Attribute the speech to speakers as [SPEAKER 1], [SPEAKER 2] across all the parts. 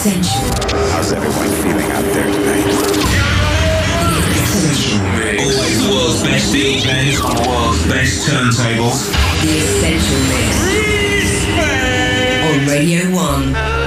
[SPEAKER 1] Essential.
[SPEAKER 2] How's everyone feeling out there tonight?
[SPEAKER 1] Essential.
[SPEAKER 3] Always the world's best DJs on the world's best turntables.
[SPEAKER 1] The Essential Mix. On Radio 1.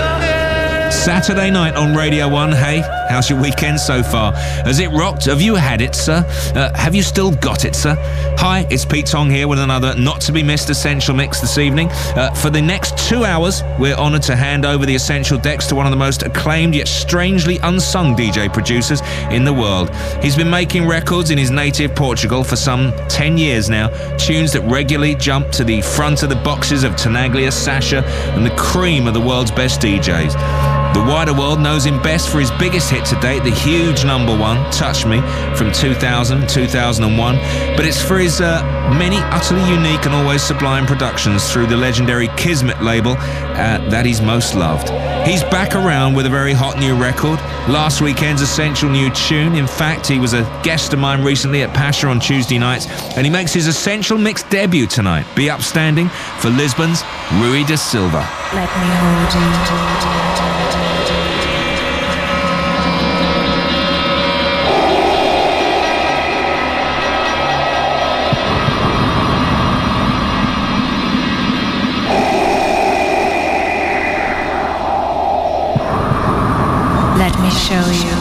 [SPEAKER 4] Saturday night on Radio 1. Hey, how's your weekend so far? Has it rocked? Have you had it, sir? Uh, have you still got it, sir? Hi, it's Pete Tong here with another not to be missed Essential Mix this evening. Uh, for the next two hours, we're honoured to hand over the Essential decks to one of the most acclaimed yet strangely unsung DJ producers in the world. He's been making records in his native Portugal for some 10 years now, tunes that regularly jump to the front of the boxes of Tenaglia, Sasha, and the cream of the world's best DJs. The wider world knows him best for his biggest hit to date, the huge number one, Touch Me, from 2000 2001. But it's for his uh, many utterly unique and always sublime productions through the legendary Kismet label uh, that he's most loved. He's back around with a very hot new record. Last weekend's essential new tune. In fact, he was a guest of mine recently at Pacha on Tuesday nights, and he makes his essential mix debut tonight. Be upstanding for Lisbon's Rui da Silva.
[SPEAKER 5] Let me hold you. Show you.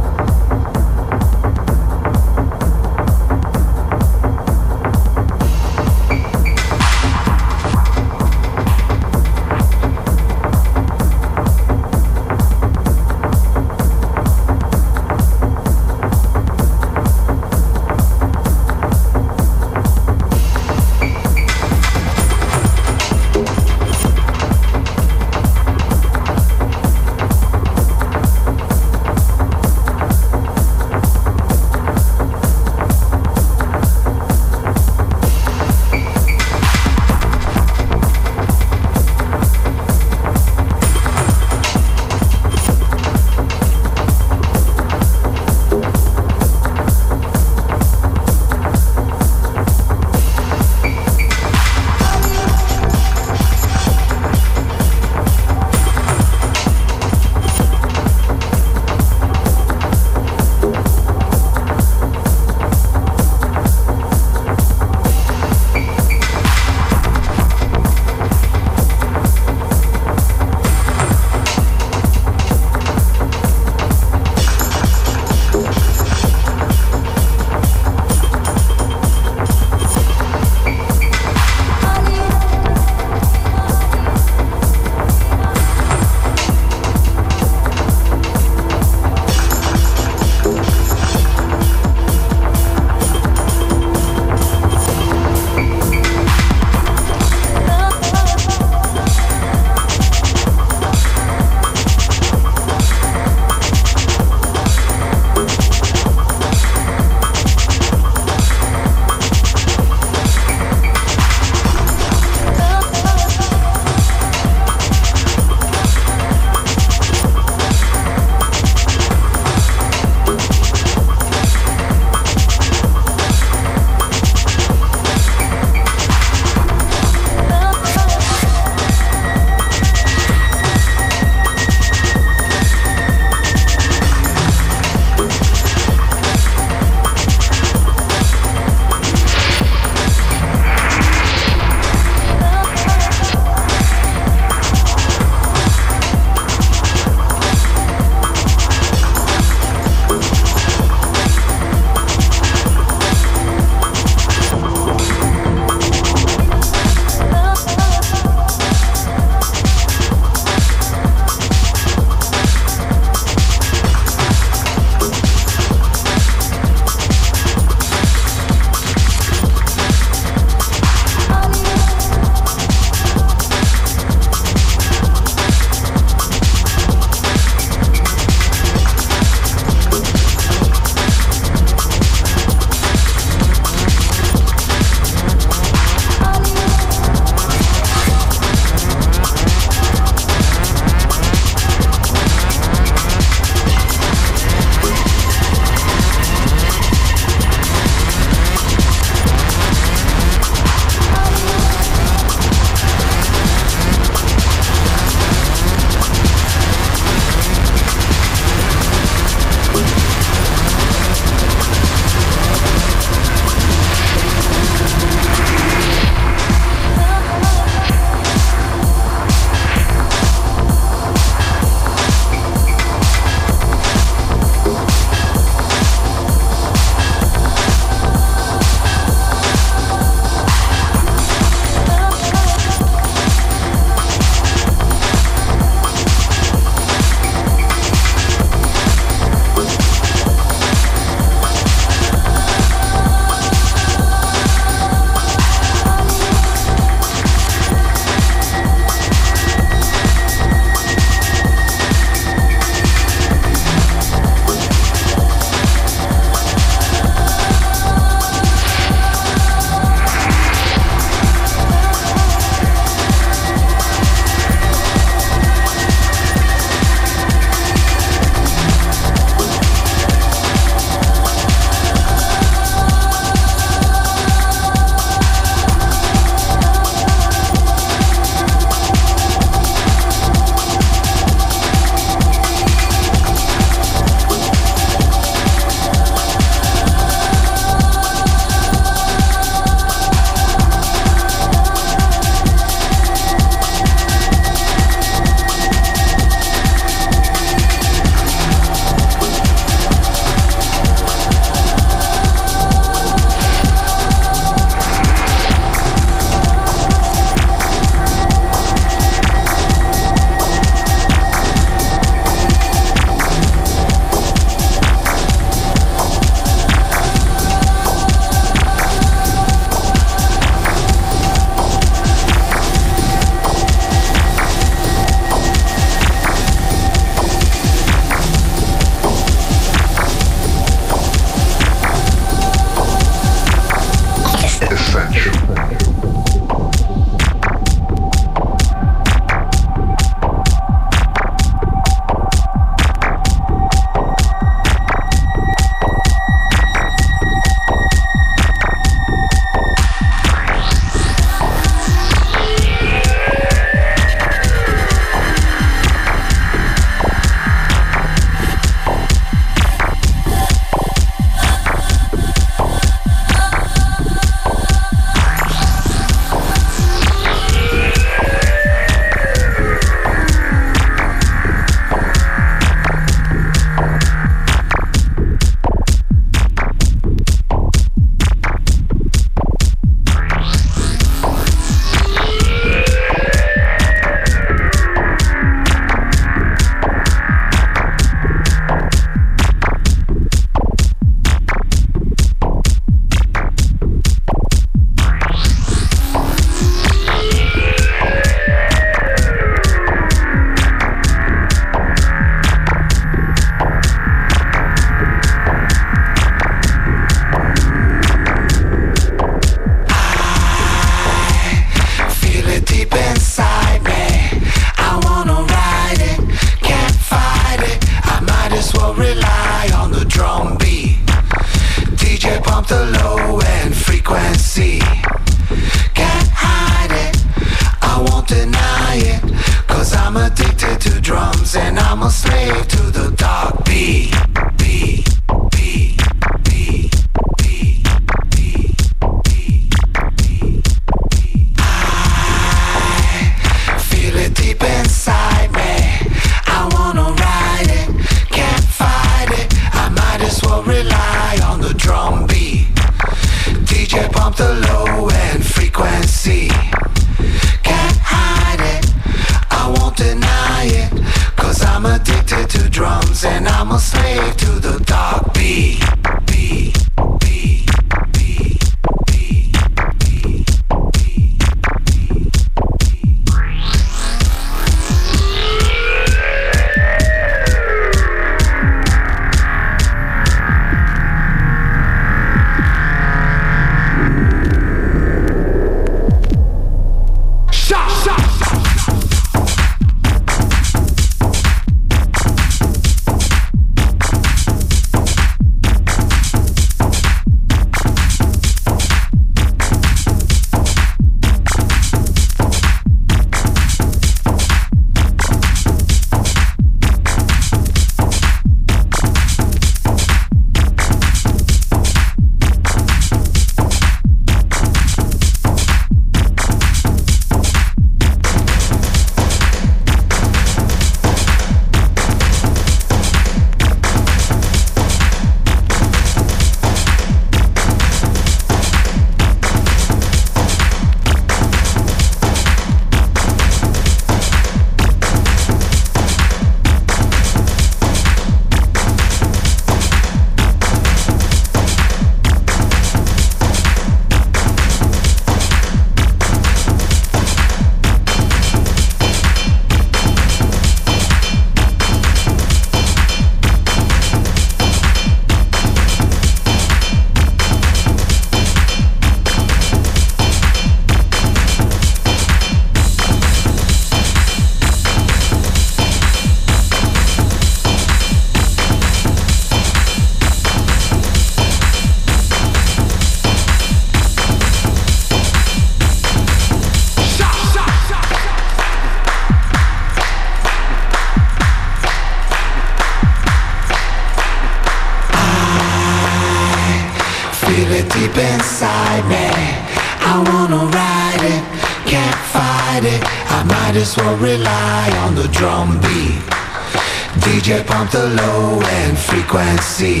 [SPEAKER 5] see.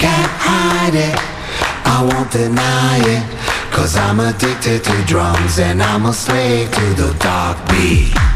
[SPEAKER 6] Can't hide it, I won't deny it. Cause I'm addicted to drums and I'm a slave to the dark beat.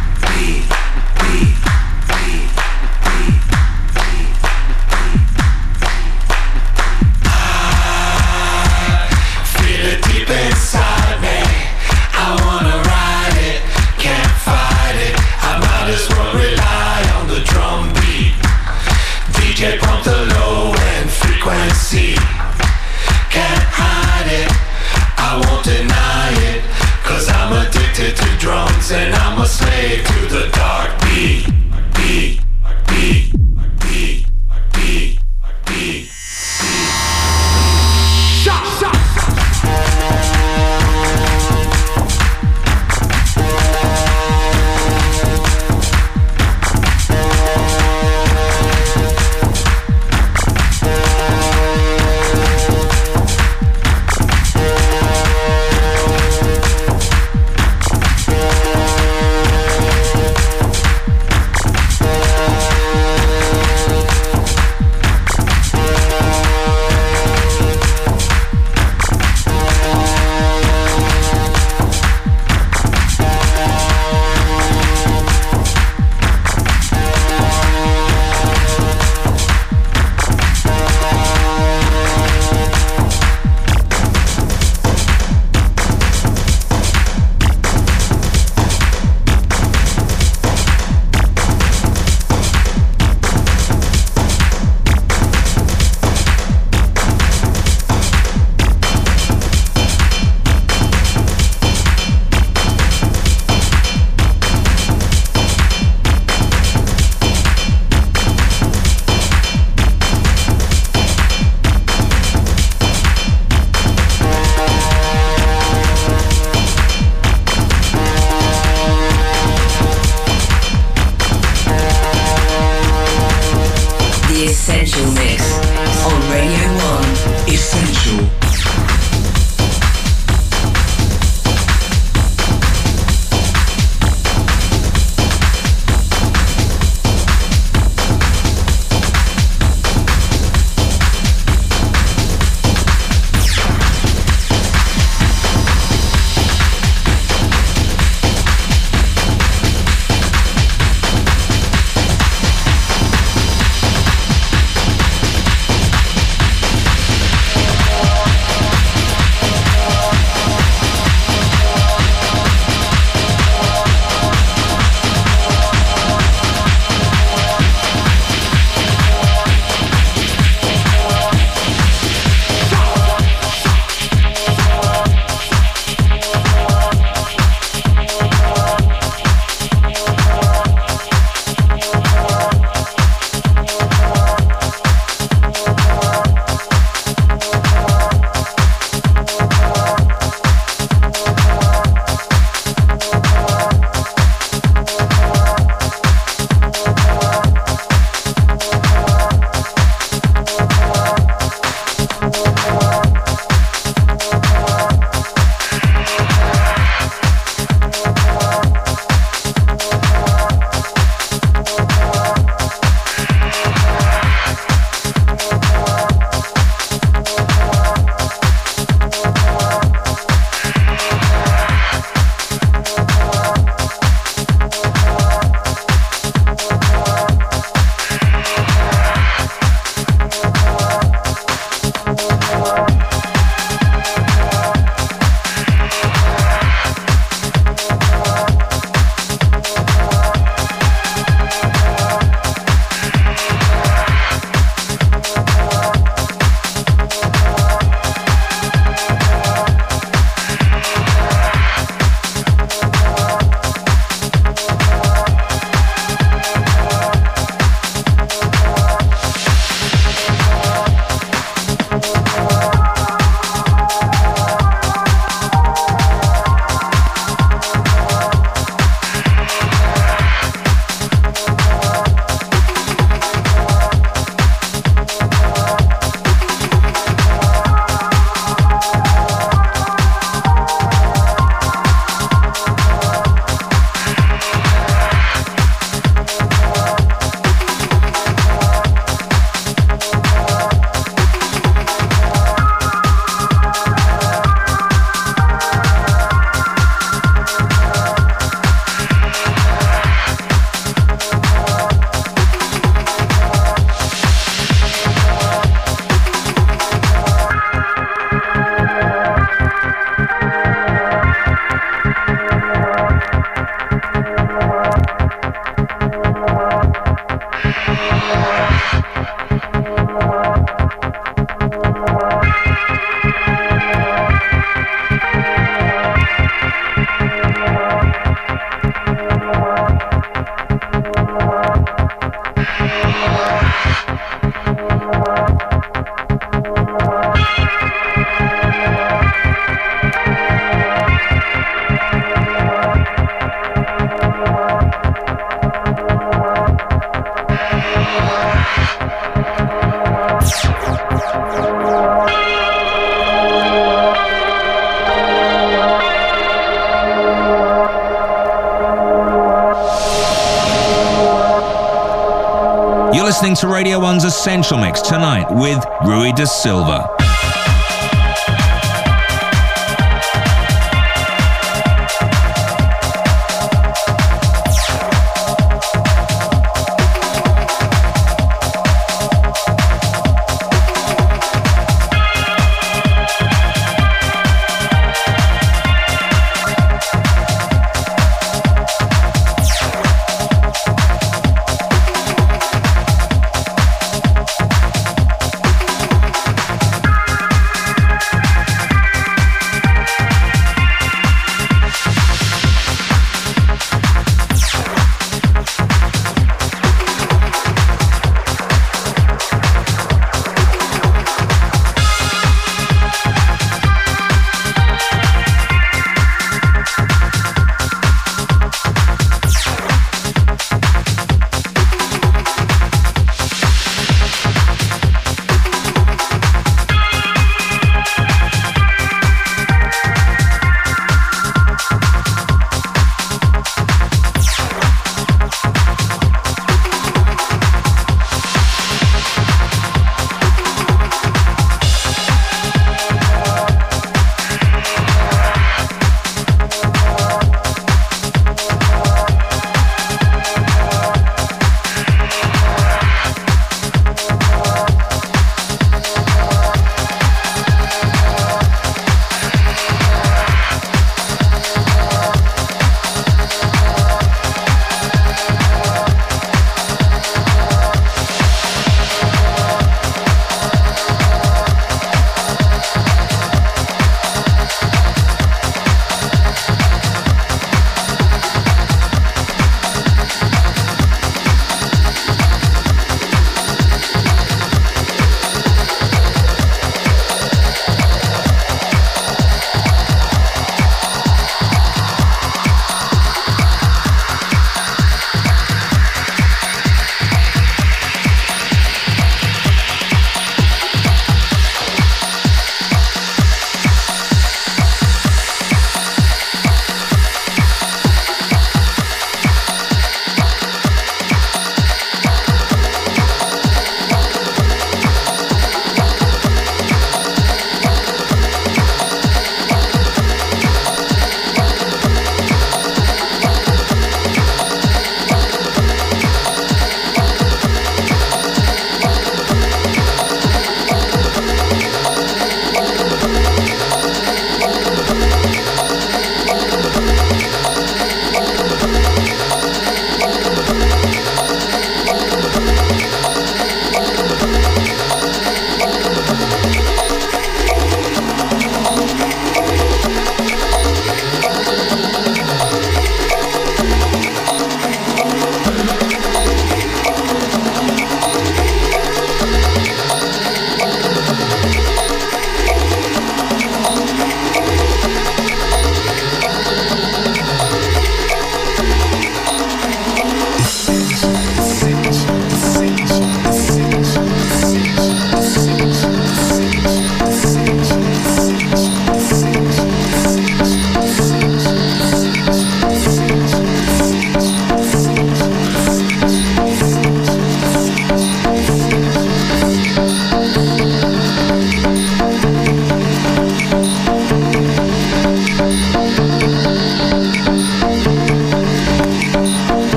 [SPEAKER 4] Essential Mix tonight with Rui da Silva.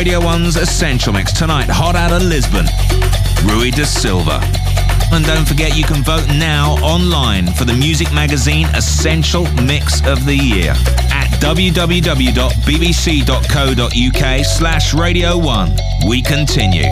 [SPEAKER 4] Radio 1's Essential Mix tonight, hot out of Lisbon, Rui da Silva. And don't forget you can vote now online for the music magazine Essential Mix of the Year at www.bbc.co.uk slash Radio 1. We continue.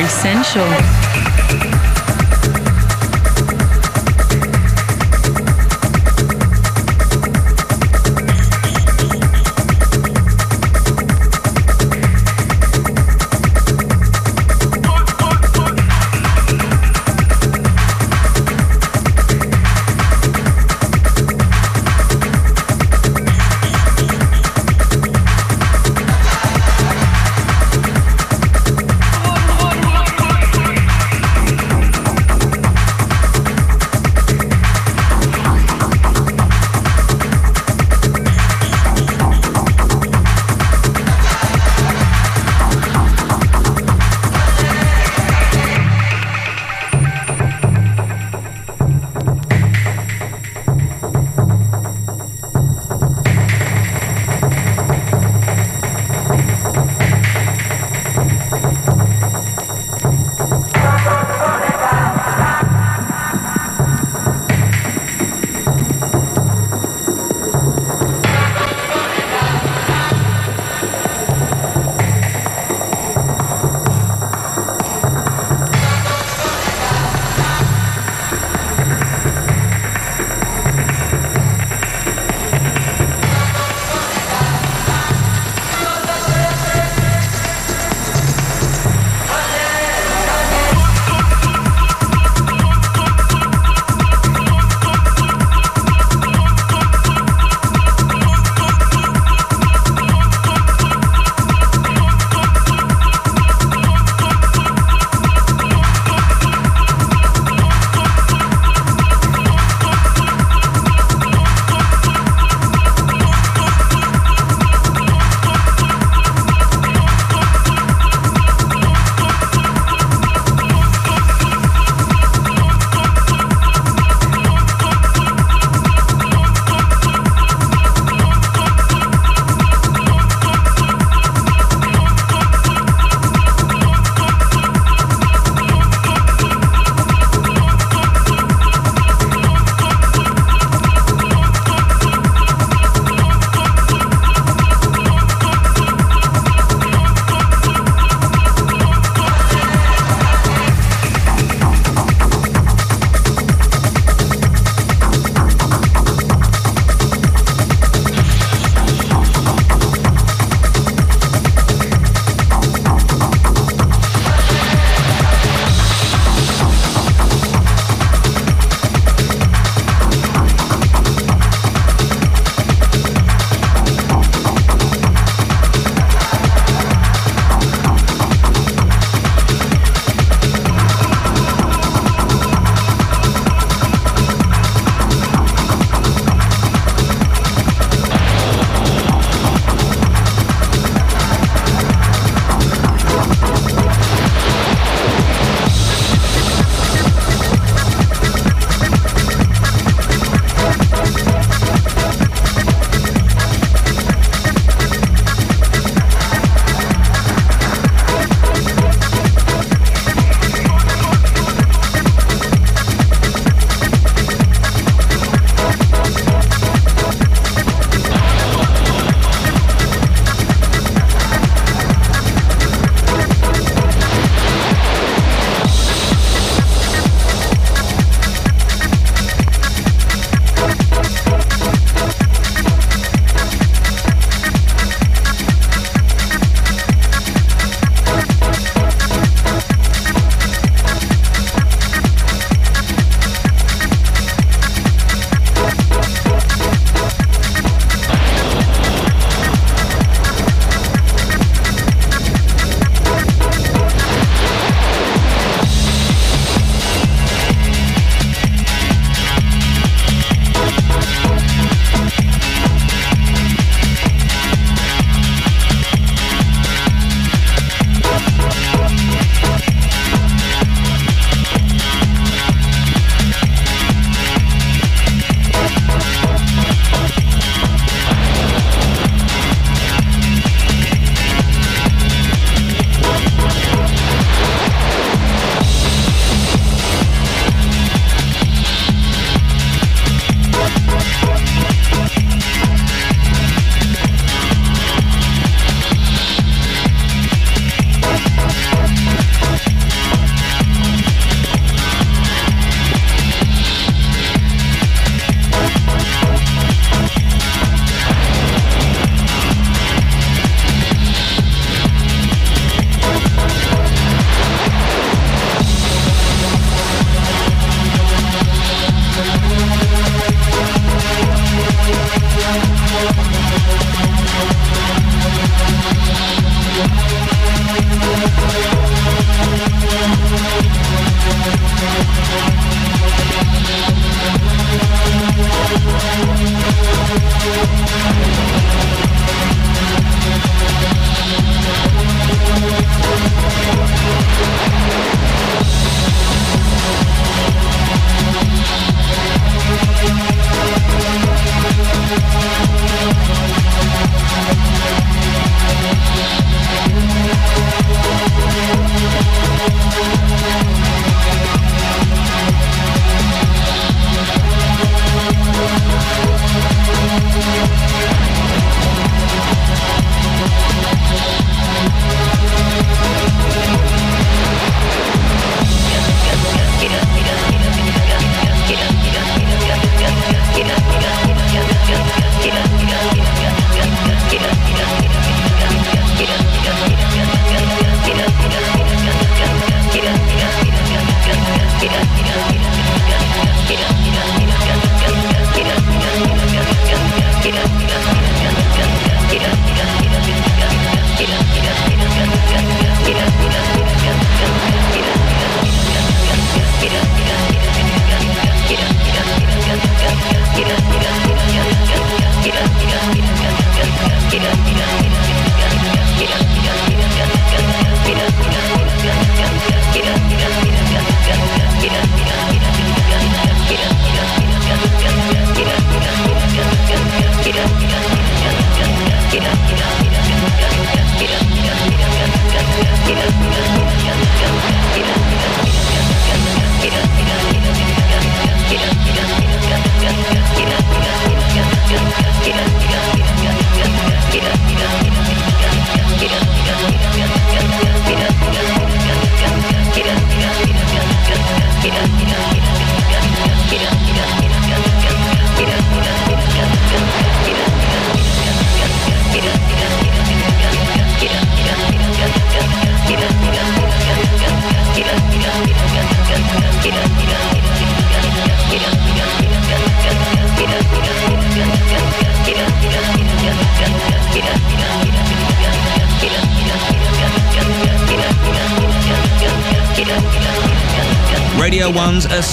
[SPEAKER 1] Essential.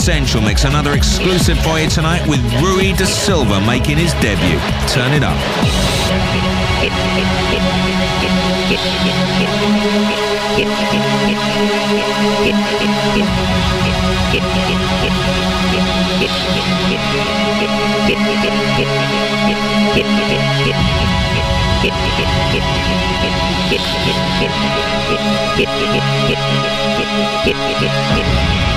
[SPEAKER 7] Essential
[SPEAKER 4] Mix, another exclusive for you tonight with Rui da Silva making his debut. Turn it up.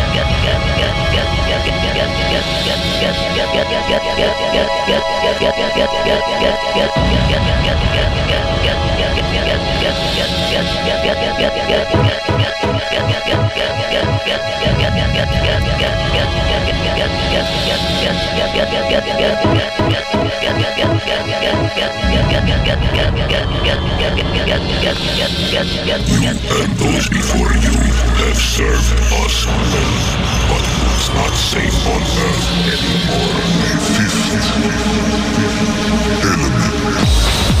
[SPEAKER 8] You and those before you have served us well. It's not safe on Earth anymore. Fifty element.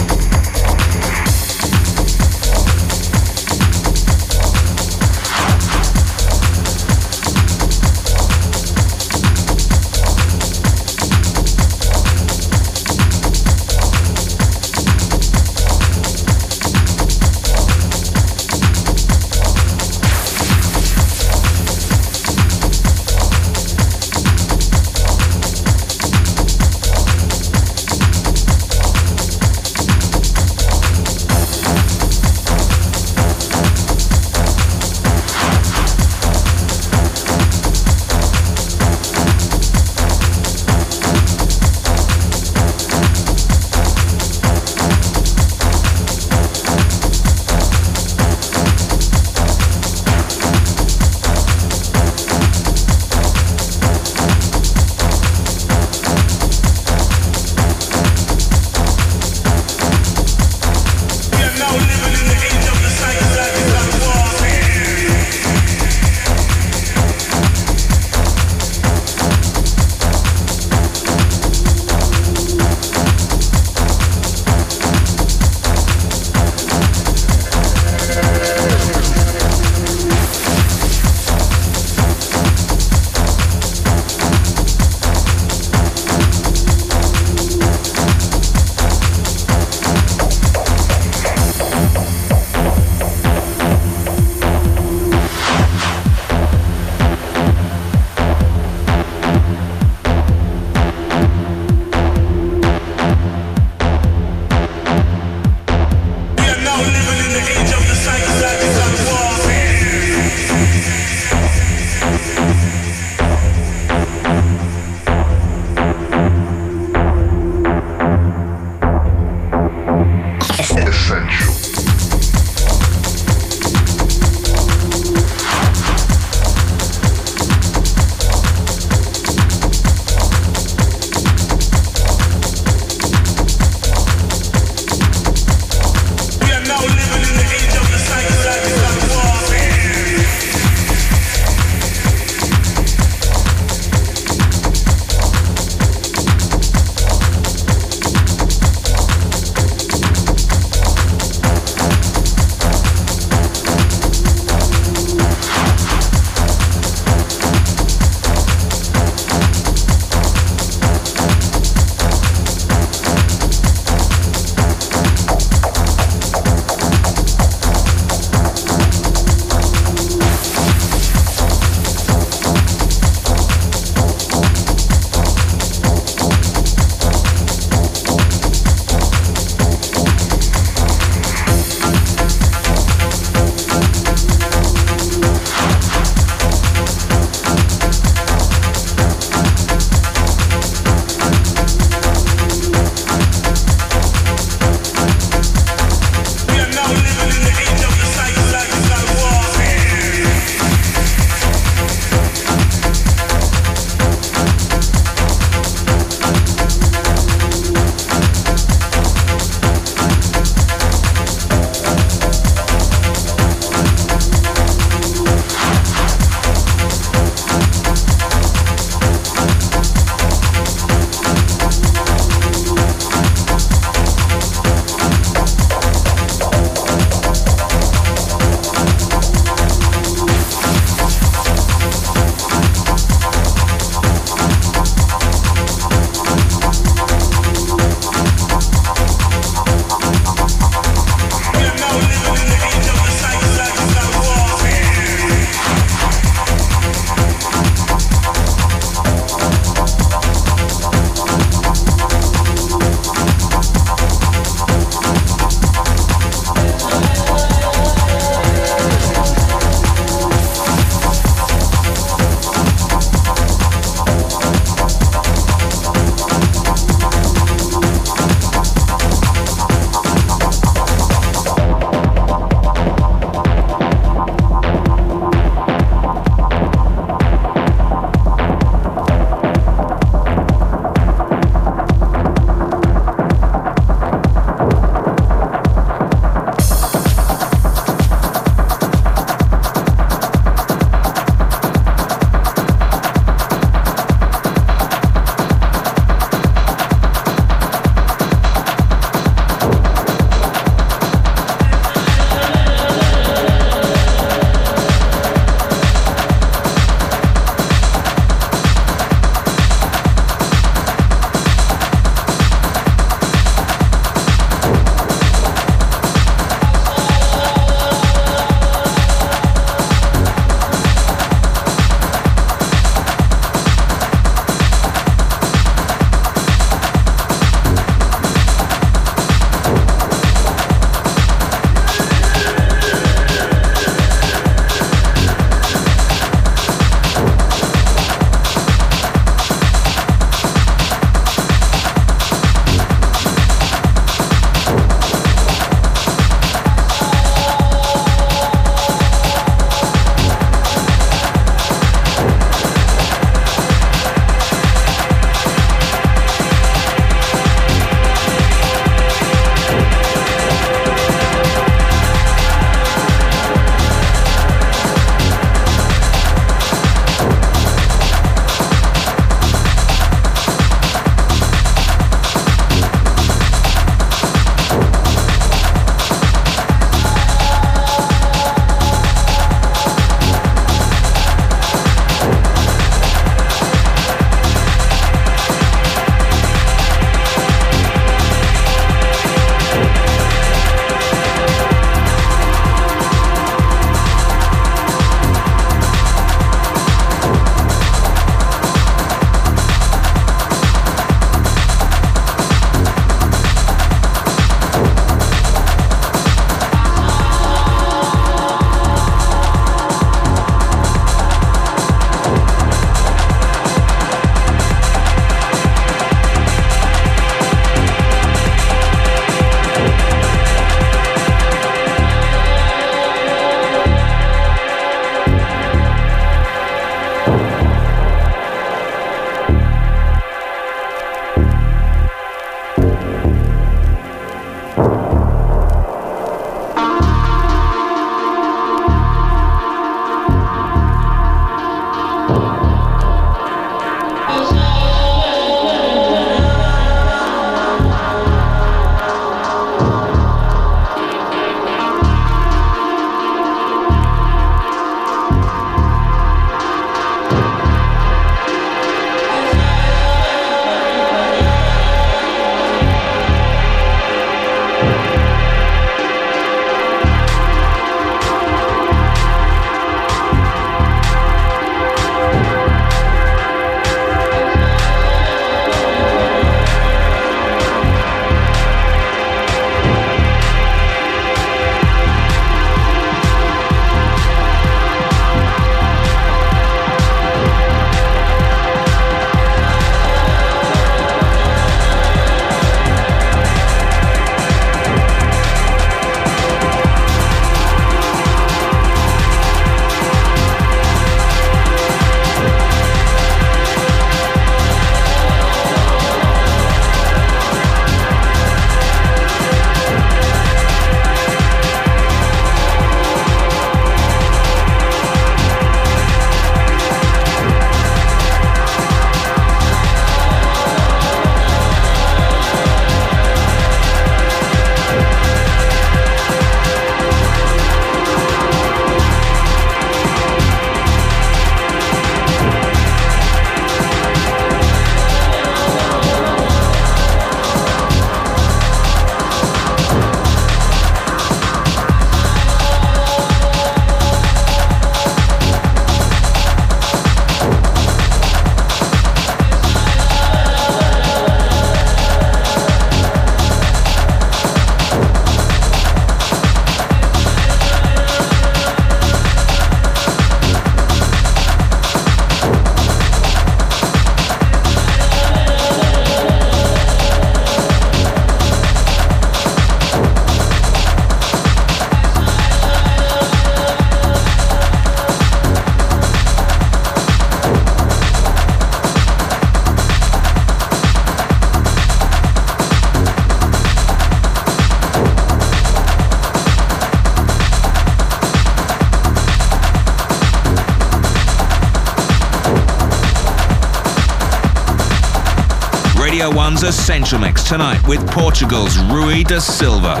[SPEAKER 4] Essential Mix tonight with Portugal's Rui da Silva.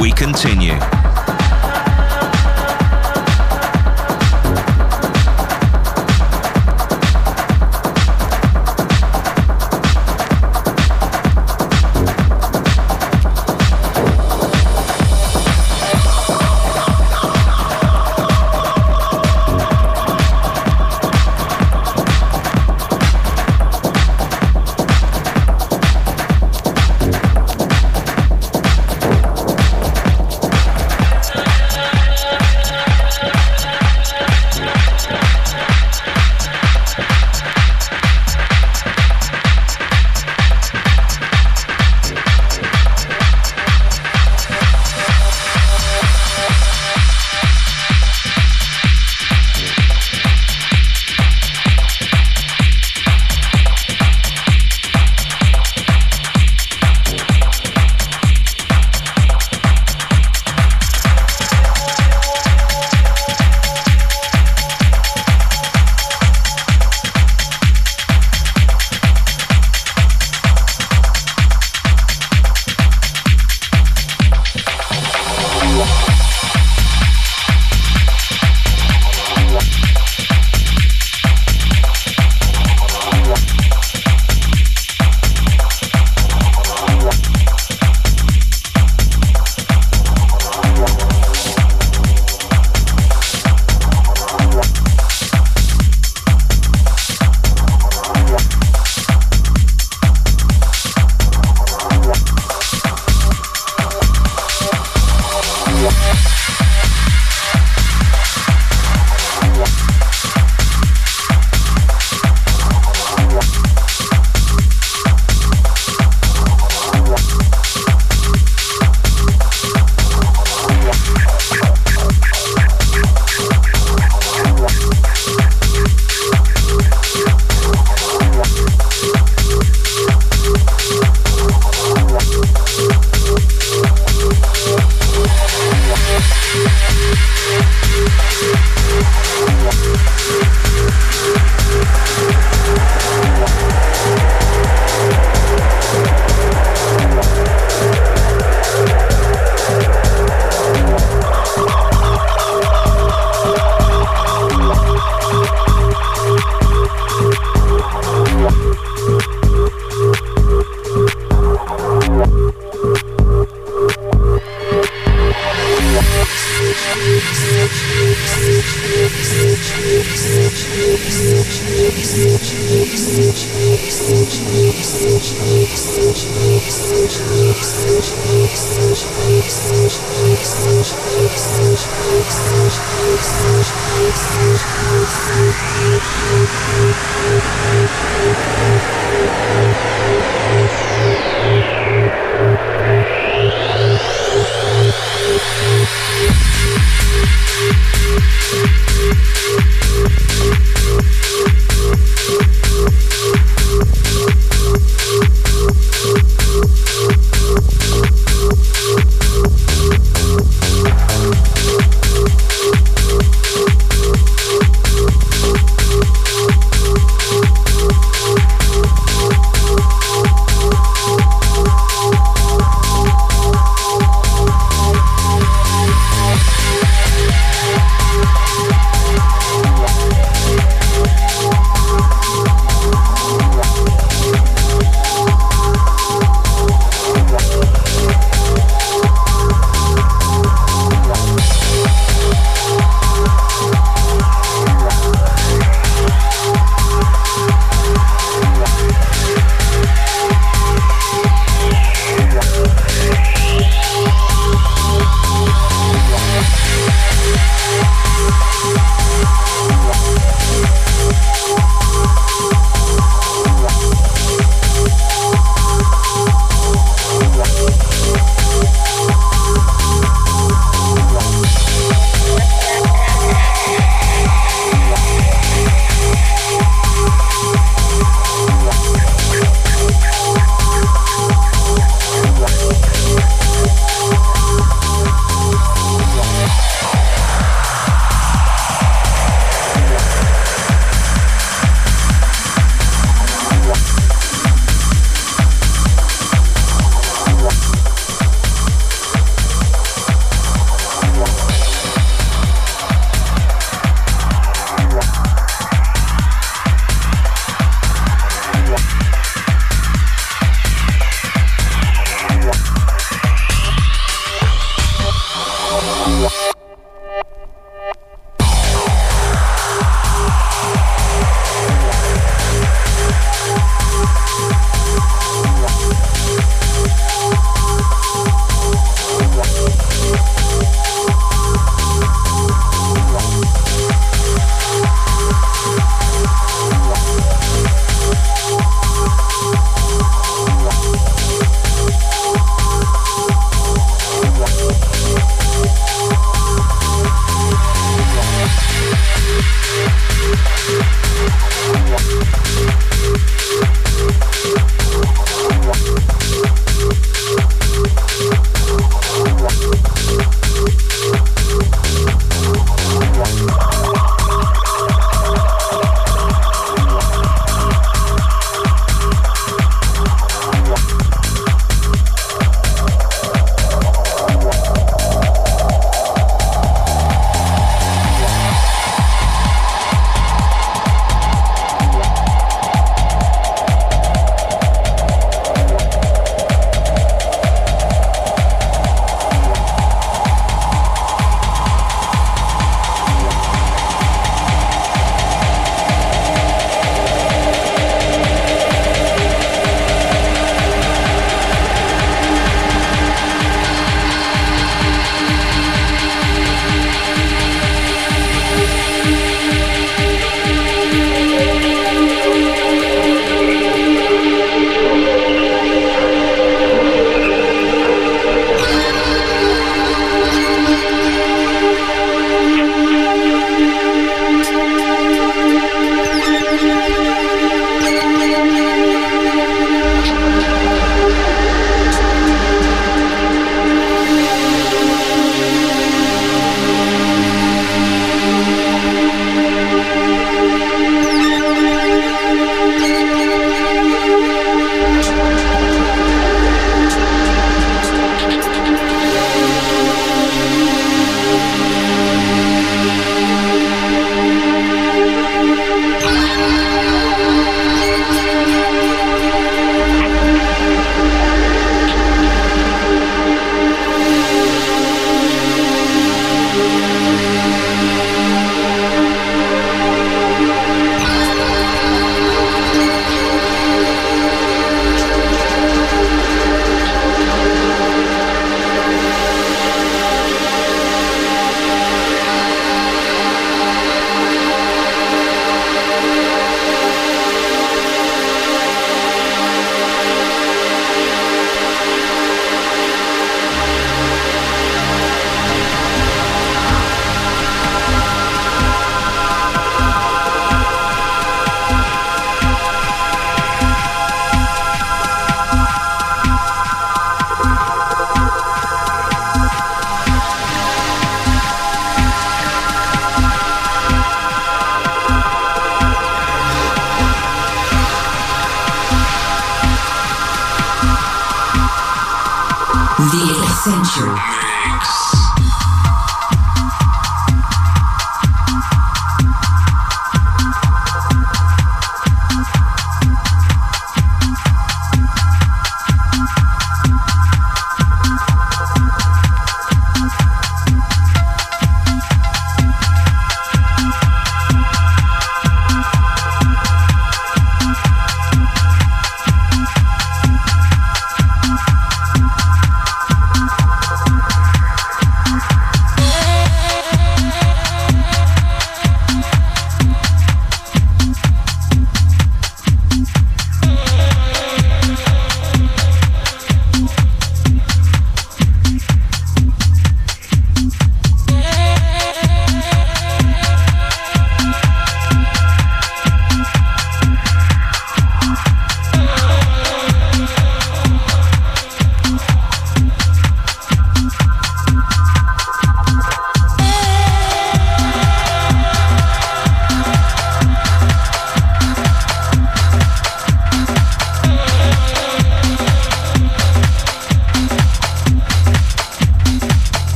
[SPEAKER 4] We continue.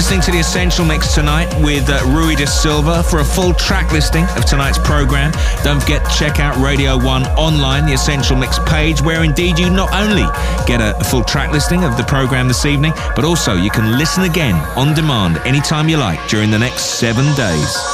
[SPEAKER 4] Listening to the Essential Mix tonight with uh, Rui da Silva. For a full track listing of tonight's program, don't forget to check out Radio 1 online, the Essential Mix page, where indeed you not only get a, a full track listing of the program this evening, but also you can listen again on demand anytime you like during the next seven days.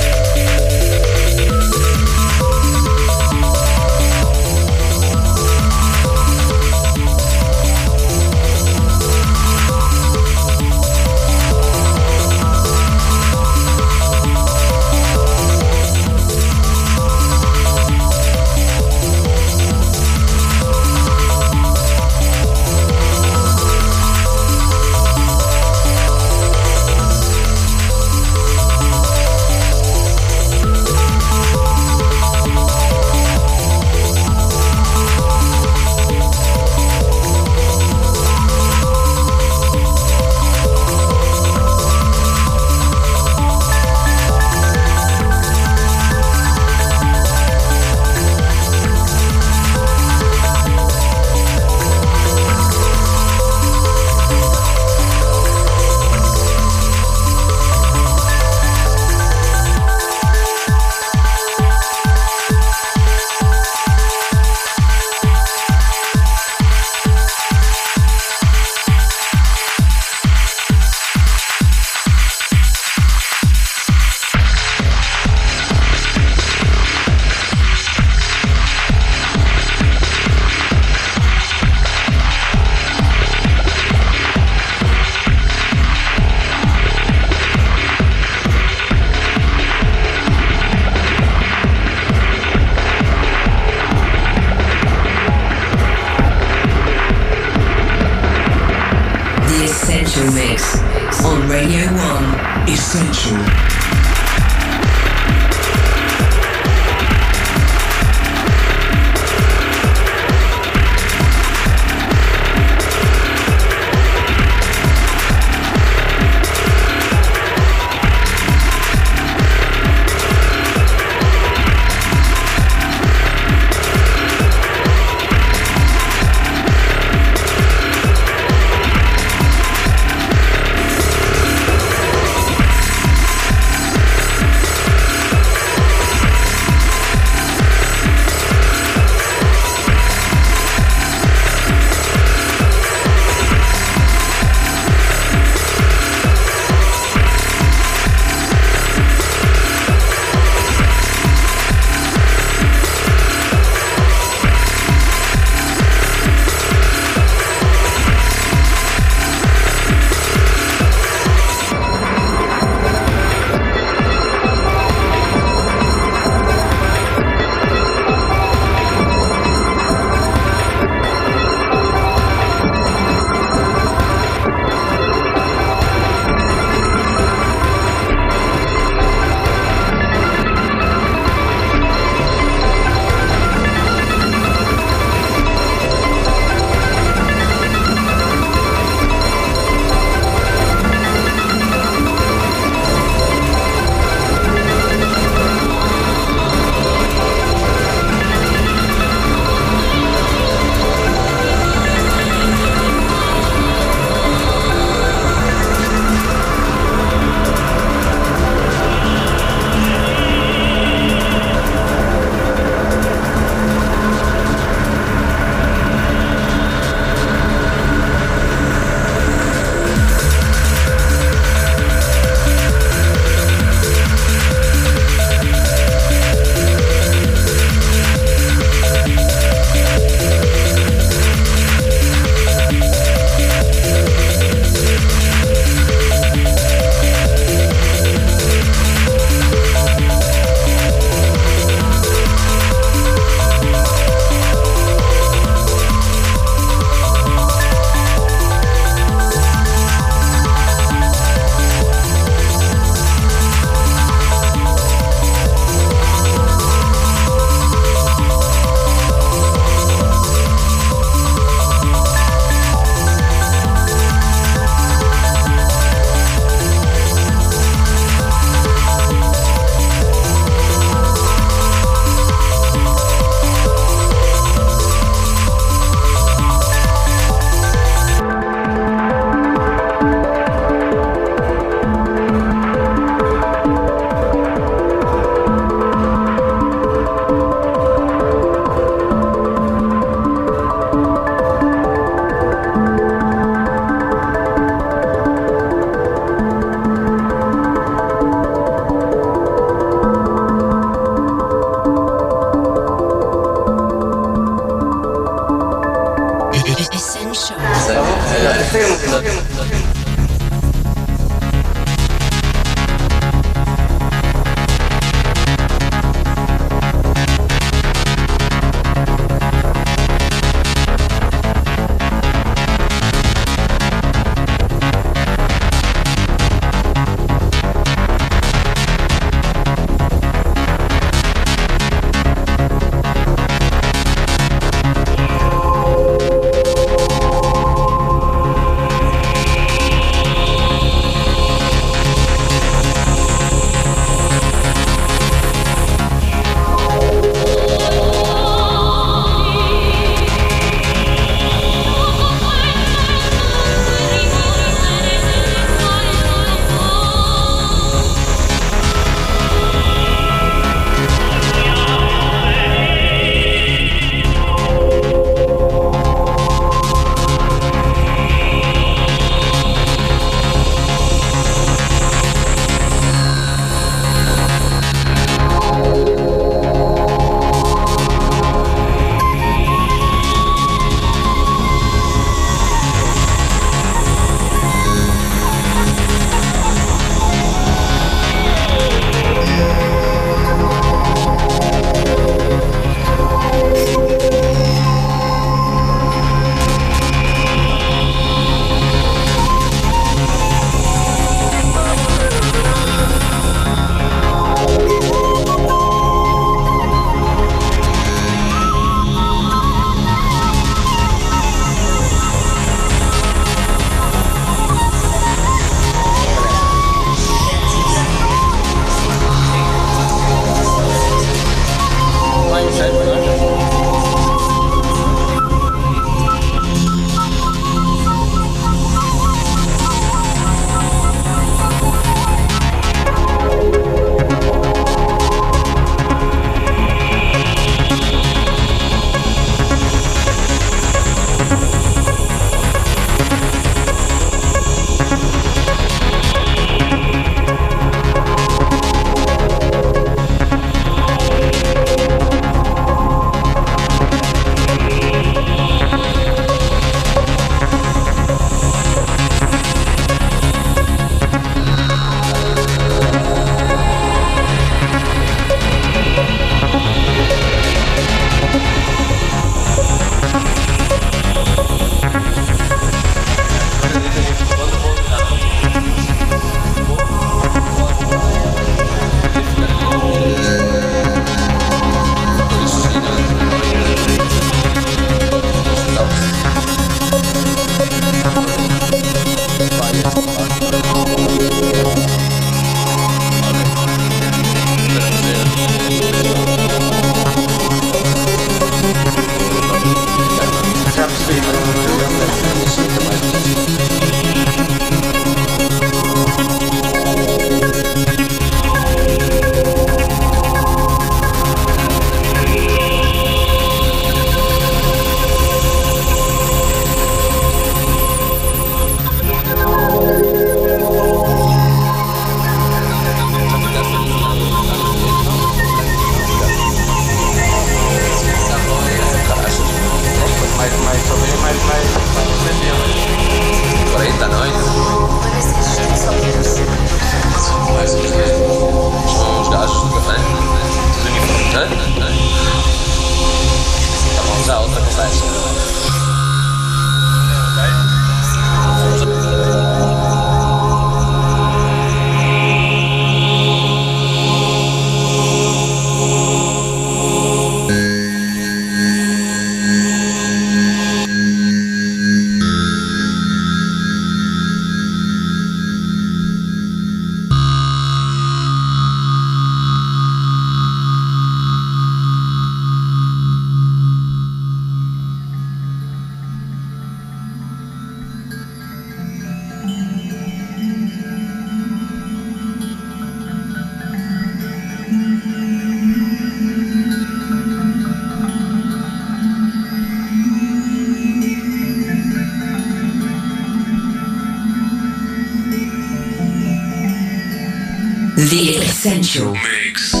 [SPEAKER 1] Essential Mix.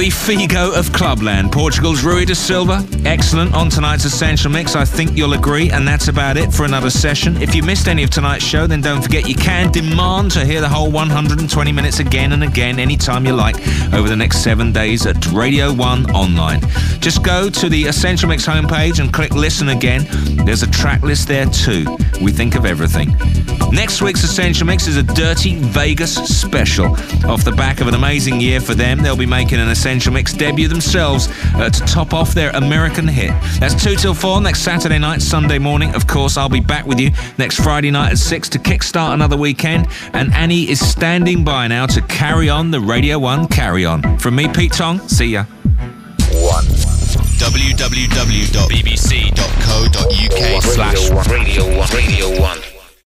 [SPEAKER 4] Luís Figo of Clubland, Portugal's Rui da Silva. Excellent on tonight's Essential Mix. I think you'll agree, and that's about it for another session. If you missed any of tonight's show, then don't forget you can demand to hear the whole 120 minutes again and again anytime you like over the next seven days at Radio 1 online. Just go to the Essential Mix homepage and click Listen Again. There's a track list there too. We think of everything. Next week's Essential Mix is a Dirty Vegas special. Off the back of an amazing year for them, they'll be making an Essential Mix debut themselves uh, to top off their American hit. That's 2 till 4 next Saturday night, Sunday morning. Of course, I'll be back with you next Friday night at 6 to kickstart another weekend. And Annie is standing by now to carry on the Radio 1 carry on. From me, Pete Tong, see ya. One.
[SPEAKER 7] www.bbc.co.uk
[SPEAKER 4] Slash